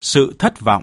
sự thất vọng.